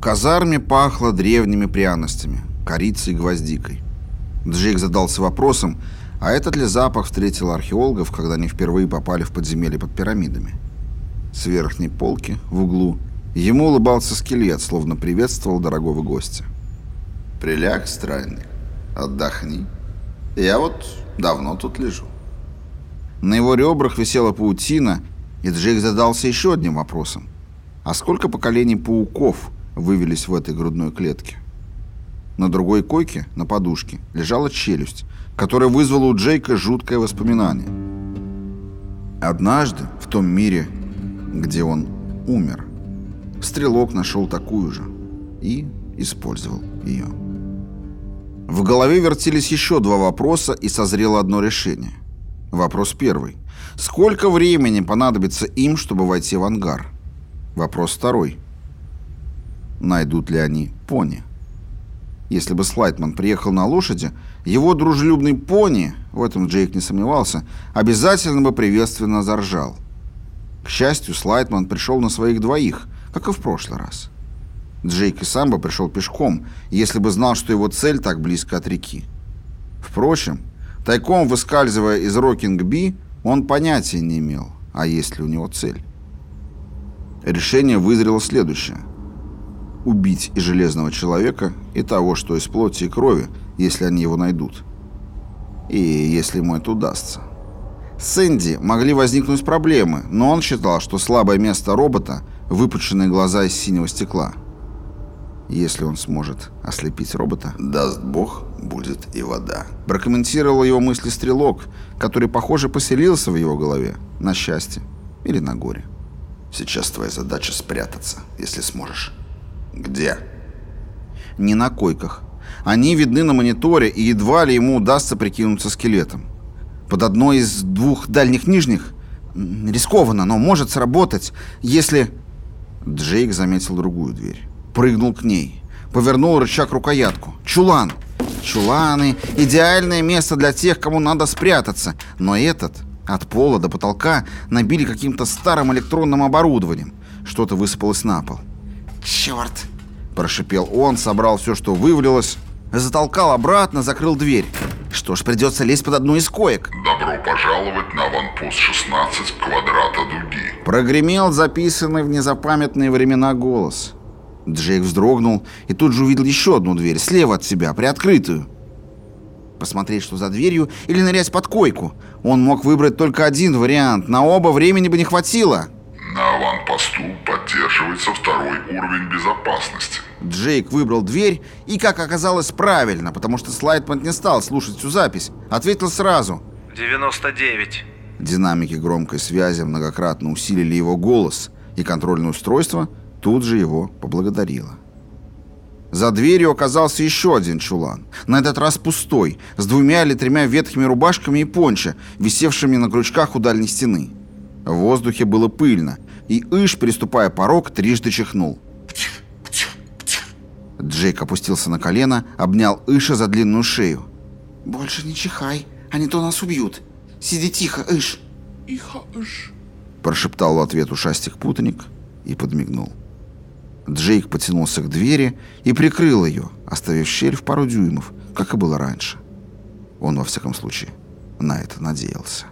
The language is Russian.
В казарме пахло древними пряностями, корицей и гвоздикой. Джейк задался вопросом, а этот ли запах встретил археологов, когда они впервые попали в подземелье под пирамидами? С верхней полки, в углу, ему улыбался скелет, словно приветствовал дорогого гостя. «Приляг, странник, отдохни. Я вот давно тут лежу». На его ребрах висела паутина, и Джейк задался еще одним вопросом. А сколько поколений пауков вывелись в этой грудной клетке? На другой койке, на подушке, лежала челюсть, которая вызвала у Джейка жуткое воспоминание. Однажды, в том мире, где он умер, стрелок нашел такую же и использовал ее. В голове вертелись еще два вопроса, и созрело одно решение. Вопрос первый. Сколько времени понадобится им, чтобы войти в ангар? Вопрос второй. Найдут ли они пони? Если бы Слайтман приехал на лошади, его дружелюбный пони, в этом Джейк не сомневался, обязательно бы приветственно заржал. К счастью, Слайтман пришел на своих двоих, как и в прошлый раз. Джейк и сам бы пришел пешком, если бы знал, что его цель так близко от реки. Впрочем, тайком выскальзывая из Рокинг-Би, он понятия не имел, а есть ли у него цель. Решение вызрело следующее. Убить и железного человека, и того, что из плоти и крови, если они его найдут. И если ему это удастся. С Энди могли возникнуть проблемы, но он считал, что слабое место робота – выпученные глаза из синего стекла. Если он сможет ослепить робота, даст бог, будет и вода. Прокомментировал его мысли стрелок, который, похоже, поселился в его голове, на счастье или на горе. Сейчас твоя задача спрятаться, если сможешь. Где? Не на койках. Они видны на мониторе, и едва ли ему удастся прикинуться скелетом. Под одной из двух дальних нижних рискованно, но может сработать, если... Джейк заметил другую дверь. Прыгнул к ней. Повернул рычаг рукоятку. Чулан. Чуланы – идеальное место для тех, кому надо спрятаться. Но этот, от пола до потолка, набили каким-то старым электронным оборудованием. Что-то высыпалось на пол. «Черт!» – прошипел он, собрал все, что вывалилось, затолкал обратно, закрыл дверь. Что ж, придется лезть под одну из коек. Добро пожаловать на аванпост 16 квадрата дуги. Прогремел записанный в незапамятные времена голос. Джейк вздрогнул и тут же увидел еще одну дверь, слева от себя, приоткрытую. Посмотреть, что за дверью, или нырять под койку. Он мог выбрать только один вариант, на оба времени бы не хватило. На аванпосту поддерживается второй уровень безопасности. Джейк выбрал дверь и, как оказалось, правильно, потому что Слайдпоинт не стал слушать всю запись. Ответил сразу. 99. Динамики громкой связи многократно усилили его голос, и контрольное устройство тут же его поблагодарило. За дверью оказался еще один чулан, на этот раз пустой, с двумя или тремя ветхими рубашками и пончо, висевшими на крючках у дальней стены. В воздухе было пыльно, и Иш, приступая порог, трижды чихнул. Джейк опустился на колено, обнял Иша за длинную шею. «Больше не чихай, а не то нас убьют. Сиди тихо, Иш!» «Тихо, Иш!» Прошептал в ответ ушастик-путаник и подмигнул. Джейк потянулся к двери и прикрыл ее, оставив щель в пару дюймов, как и было раньше. Он, во всяком случае, на это надеялся.